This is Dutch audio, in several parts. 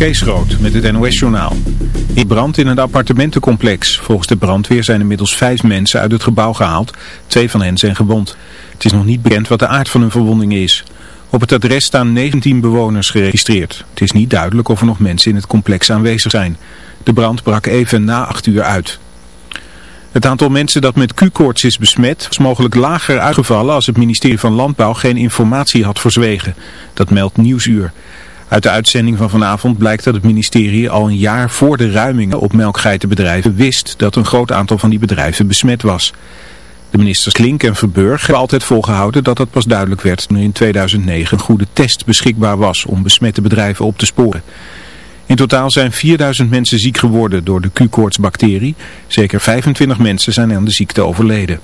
Kees Groot met het NOS-journaal. In brand in een appartementencomplex. Volgens de brandweer zijn inmiddels vijf mensen uit het gebouw gehaald. Twee van hen zijn gewond. Het is nog niet bekend wat de aard van hun verwondingen is. Op het adres staan 19 bewoners geregistreerd. Het is niet duidelijk of er nog mensen in het complex aanwezig zijn. De brand brak even na 8 uur uit. Het aantal mensen dat met Q-koorts is besmet is mogelijk lager uitgevallen als het ministerie van Landbouw geen informatie had verzwegen. Dat meldt Nieuwsuur. Uit de uitzending van vanavond blijkt dat het ministerie al een jaar voor de ruimingen op melkgeitenbedrijven wist dat een groot aantal van die bedrijven besmet was. De ministers Klink en Verburg hebben altijd volgehouden dat dat pas duidelijk werd toen in 2009 een goede test beschikbaar was om besmette bedrijven op te sporen. In totaal zijn 4000 mensen ziek geworden door de Q-koortsbacterie. Zeker 25 mensen zijn aan de ziekte overleden.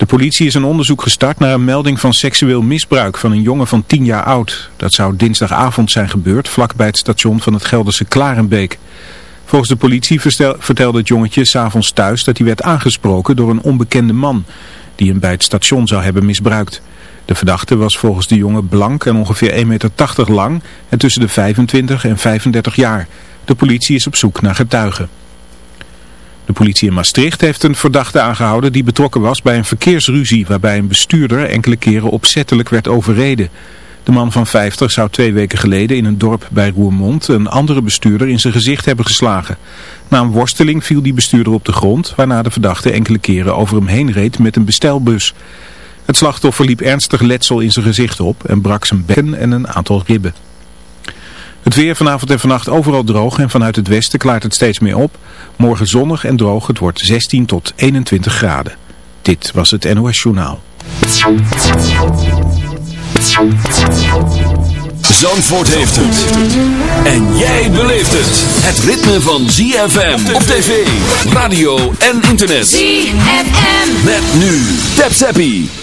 De politie is een onderzoek gestart naar een melding van seksueel misbruik van een jongen van 10 jaar oud. Dat zou dinsdagavond zijn gebeurd vlakbij het station van het Gelderse Klarenbeek. Volgens de politie vertelde het jongetje s'avonds thuis dat hij werd aangesproken door een onbekende man die hem bij het station zou hebben misbruikt. De verdachte was volgens de jongen blank en ongeveer 1,80 meter lang en tussen de 25 en 35 jaar. De politie is op zoek naar getuigen. De politie in Maastricht heeft een verdachte aangehouden die betrokken was bij een verkeersruzie waarbij een bestuurder enkele keren opzettelijk werd overreden. De man van 50 zou twee weken geleden in een dorp bij Roermond een andere bestuurder in zijn gezicht hebben geslagen. Na een worsteling viel die bestuurder op de grond, waarna de verdachte enkele keren over hem heen reed met een bestelbus. Het slachtoffer liep ernstig letsel in zijn gezicht op en brak zijn bekken en een aantal ribben. Het weer vanavond en vannacht overal droog en vanuit het westen klaart het steeds meer op. Morgen zonnig en droog, het wordt 16 tot 21 graden. Dit was het NOS Journaal. Zandvoort heeft het. En jij beleeft het. Het ritme van ZFM op tv, radio en internet. ZFM. Met nu. Tap Zappie.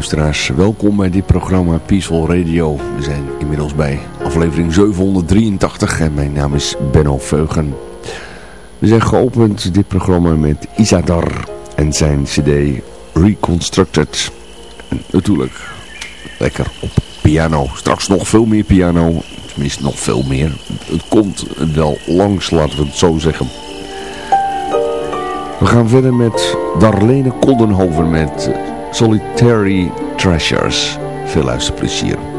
Luisteraars. Welkom bij dit programma Peaceful Radio. We zijn inmiddels bij aflevering 783 en mijn naam is Benno Veugen. We zijn geopend dit programma met Isadar en zijn cd Reconstructed. En natuurlijk lekker op piano. Straks nog veel meer piano. Tenminste nog veel meer. Het komt wel langs, laten we het zo zeggen. We gaan verder met Darlene Koldenhoven met Solitary Treasures. Veel luisterplezier.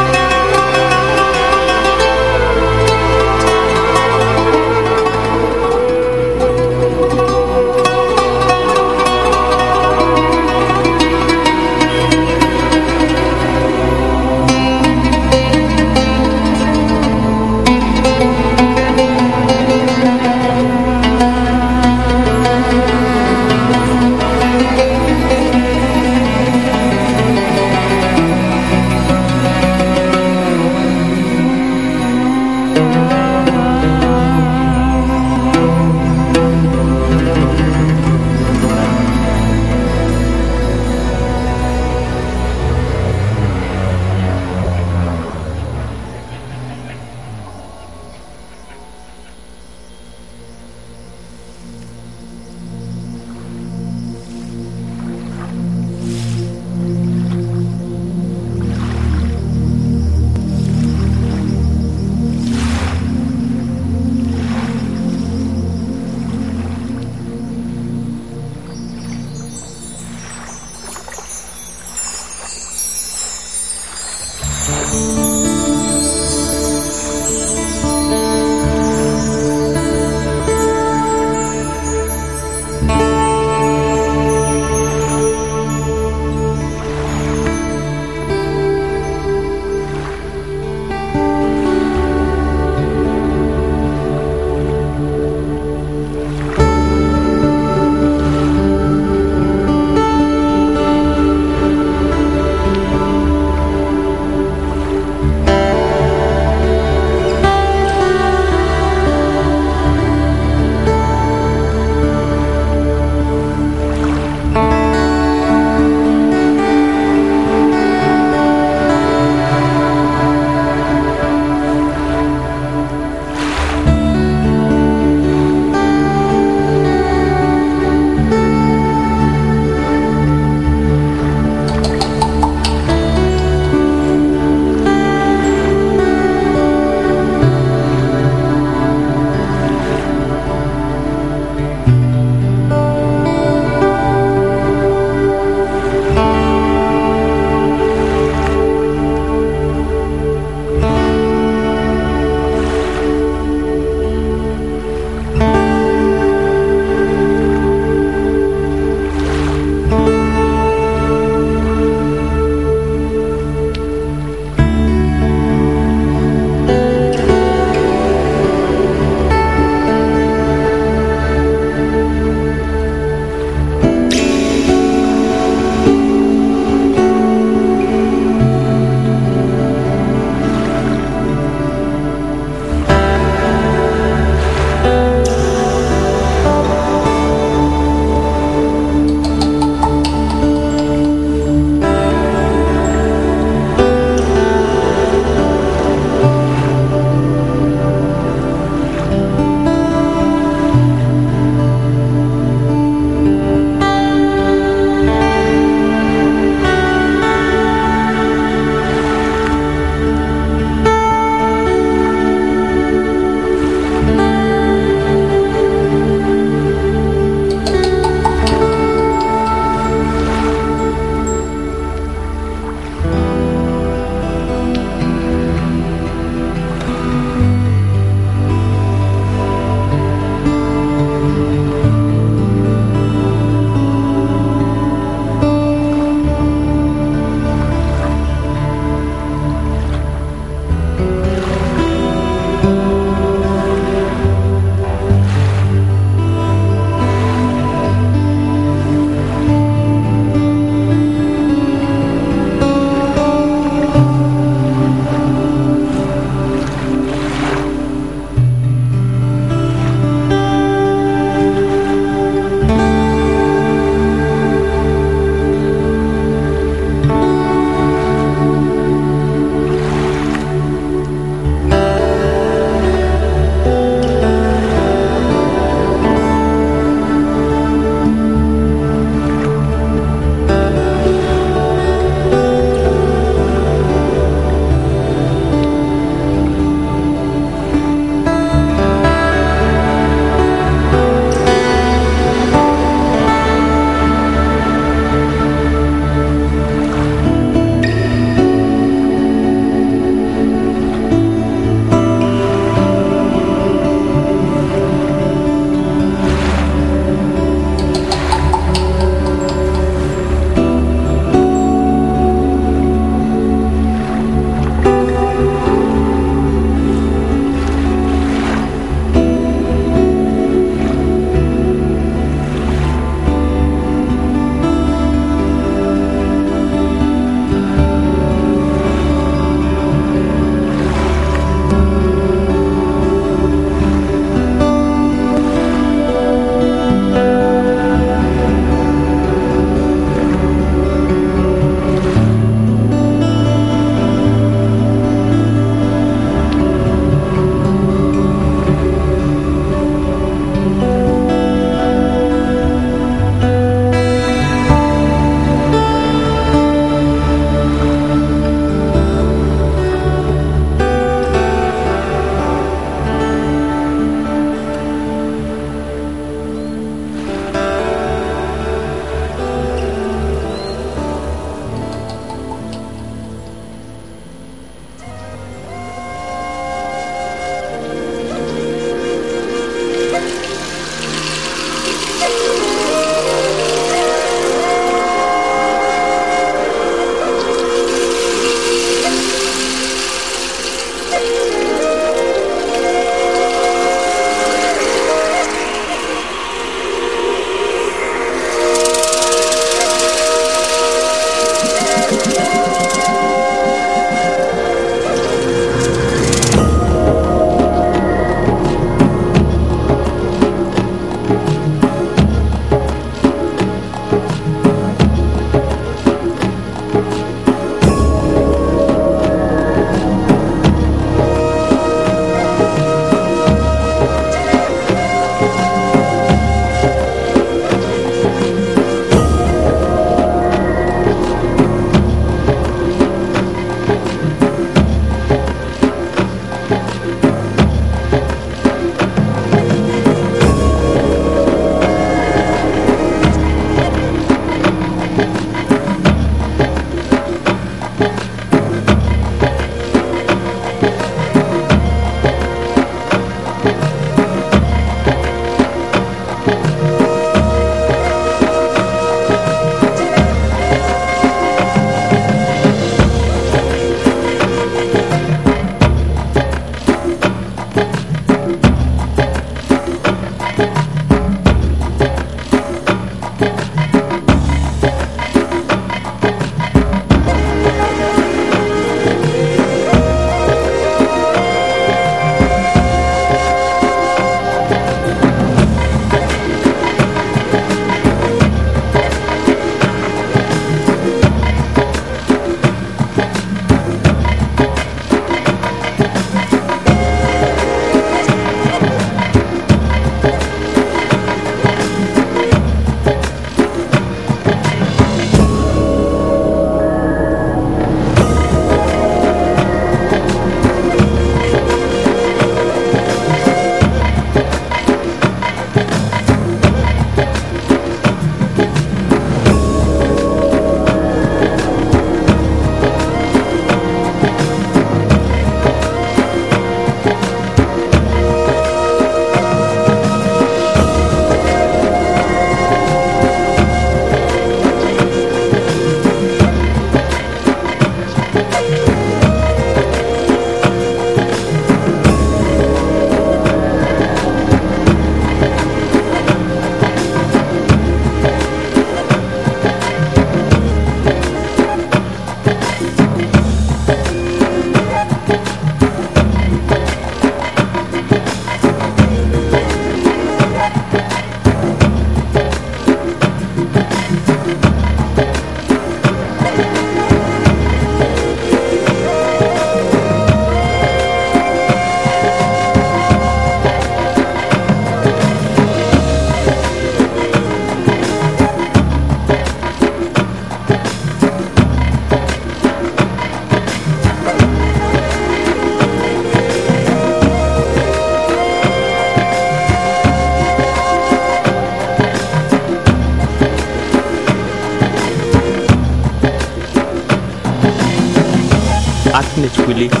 aknechkuilijka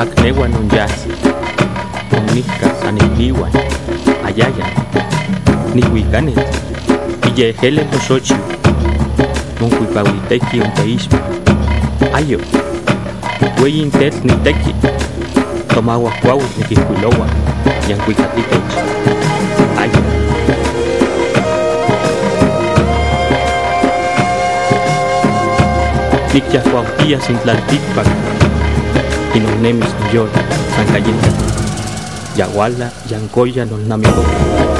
akneuan onyajsi onnijka sanikniuan ayayan. Nihuikanet iyejele noxochiu nonkuipauiteki ompa ixma ayo. Ueyin tetl niteki tomauajkuauitl nikijkuiloa yankuikatitech ayo. Nictias cuauhtías sin tlalticpac, nos nemis yola, san cayenta, yaguala, yancoya, nos namicoca.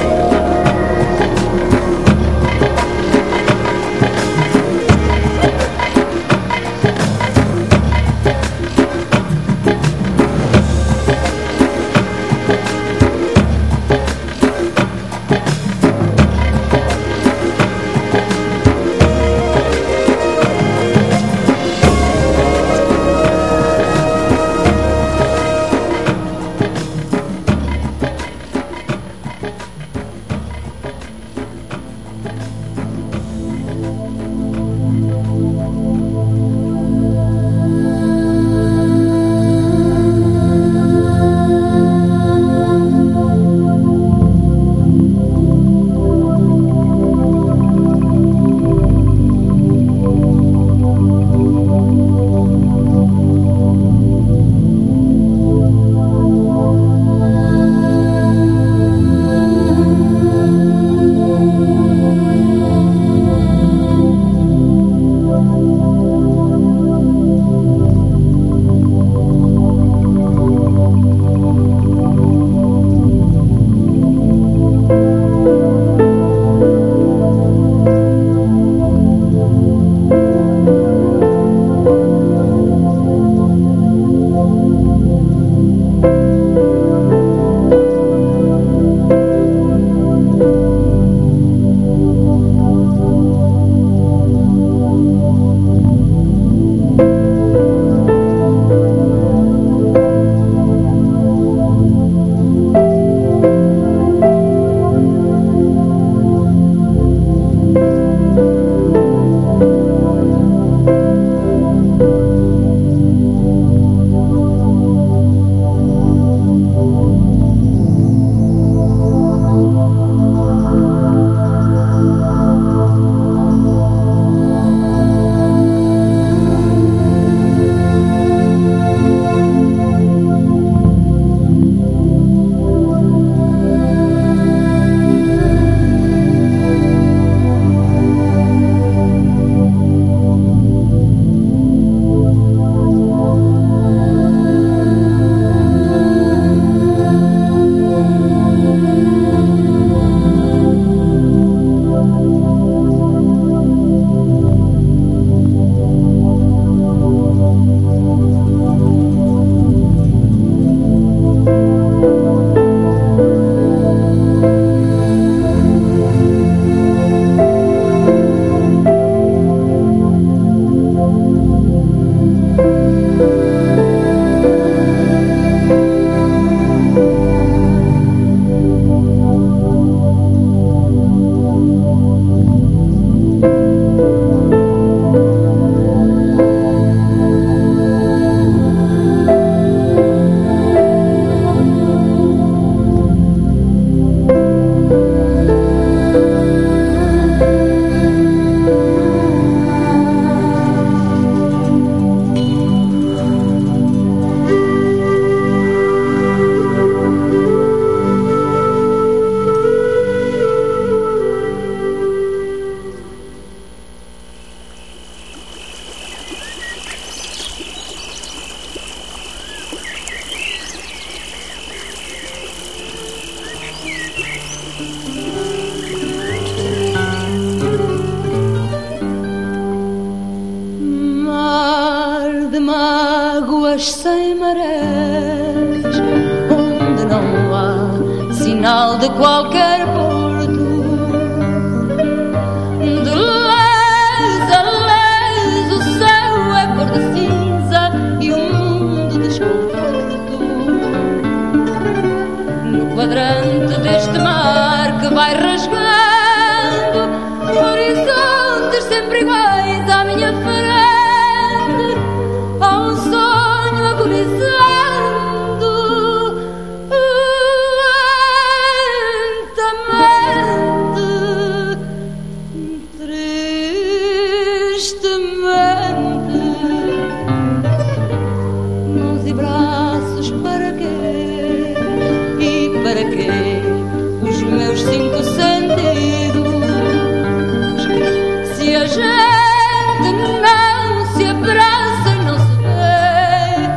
gente não se abraça e não se vê.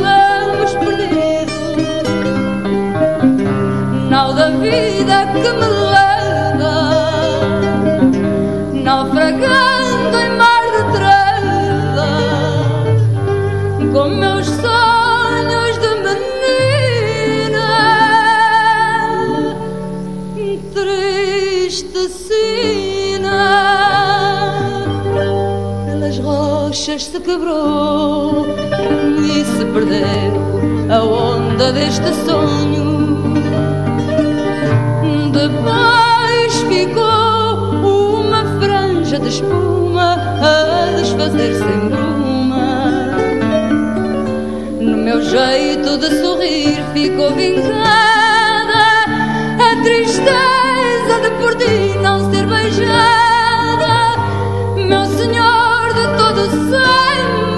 Vamos pedir, não da vida que me se quebrou e se perdeu a onda deste sonho. Depois ficou uma franja de espuma a desfazer-se em bruma. No meu jeito de sorrir ficou vincada a tristeza de por ti não ser beijada, meu senhor todo sueño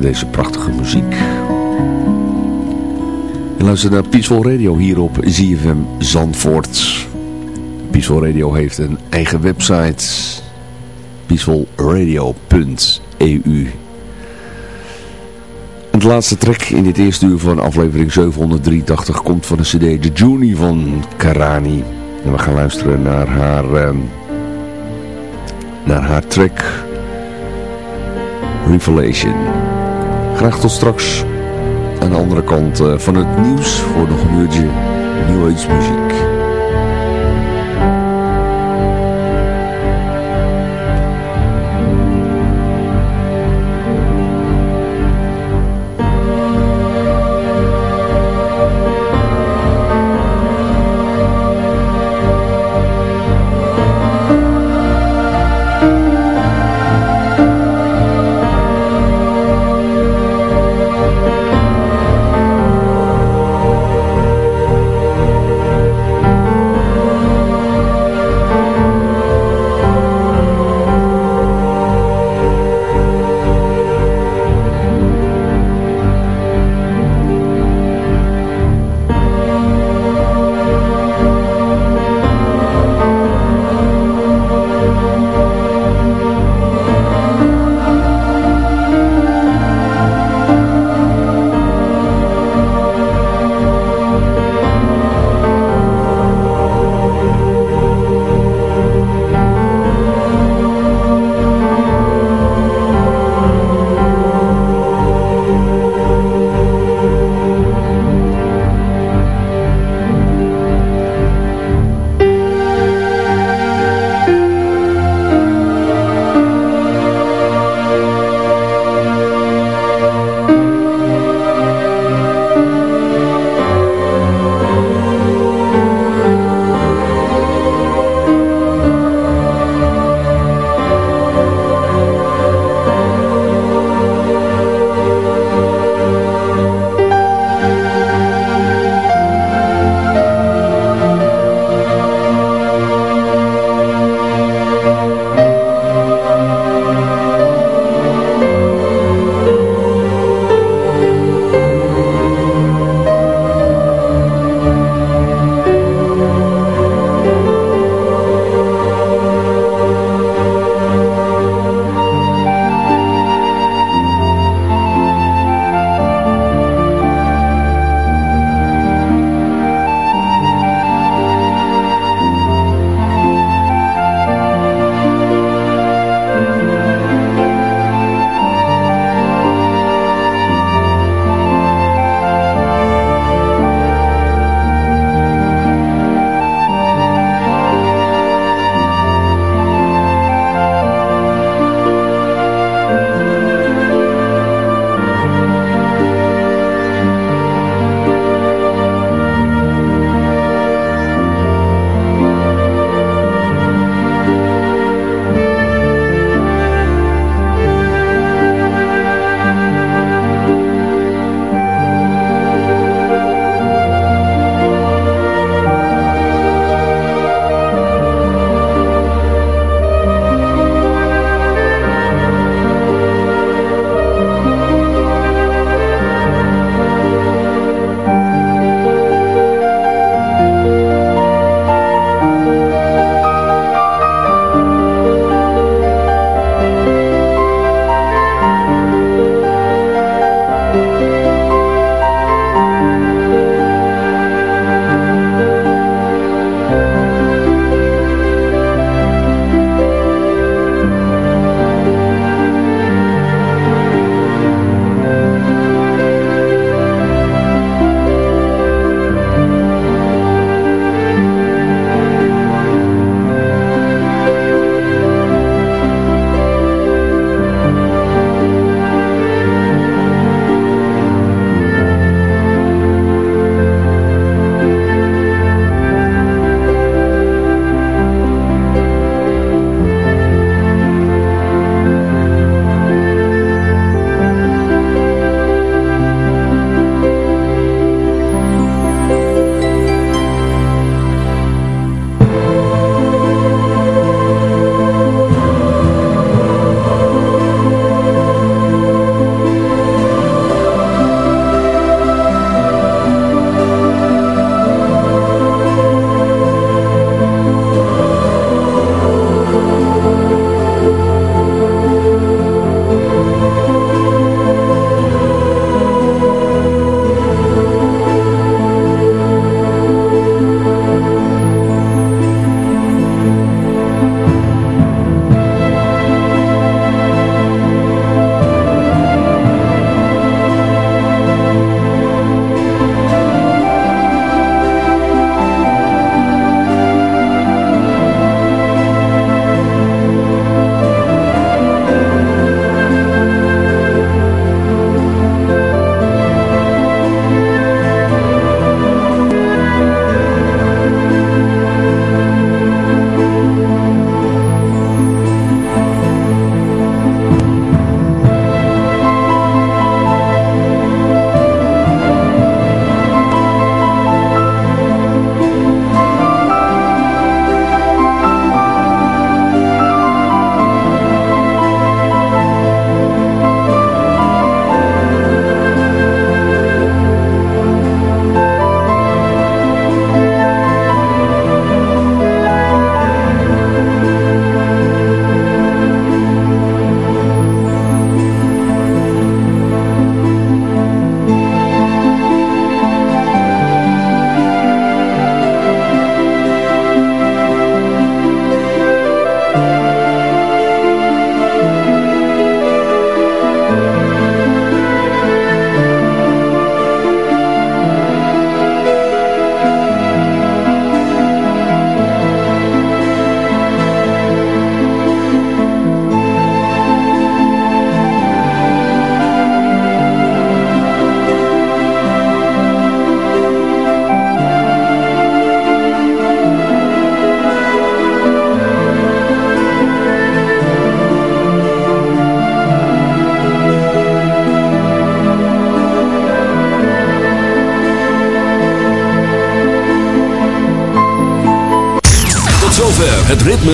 Deze prachtige muziek. Je luistert naar Peaceful Radio hier op ZFM Zandvoort. Peaceful Radio heeft een eigen website. peacefulradio.eu Het laatste track in dit eerste uur van aflevering 783 komt van de cd The Journey van Karani. En we gaan luisteren naar haar, uh, naar haar track Revelation. Graag tot straks aan de andere kant uh, van het nieuws voor nog een uurtje New muziek.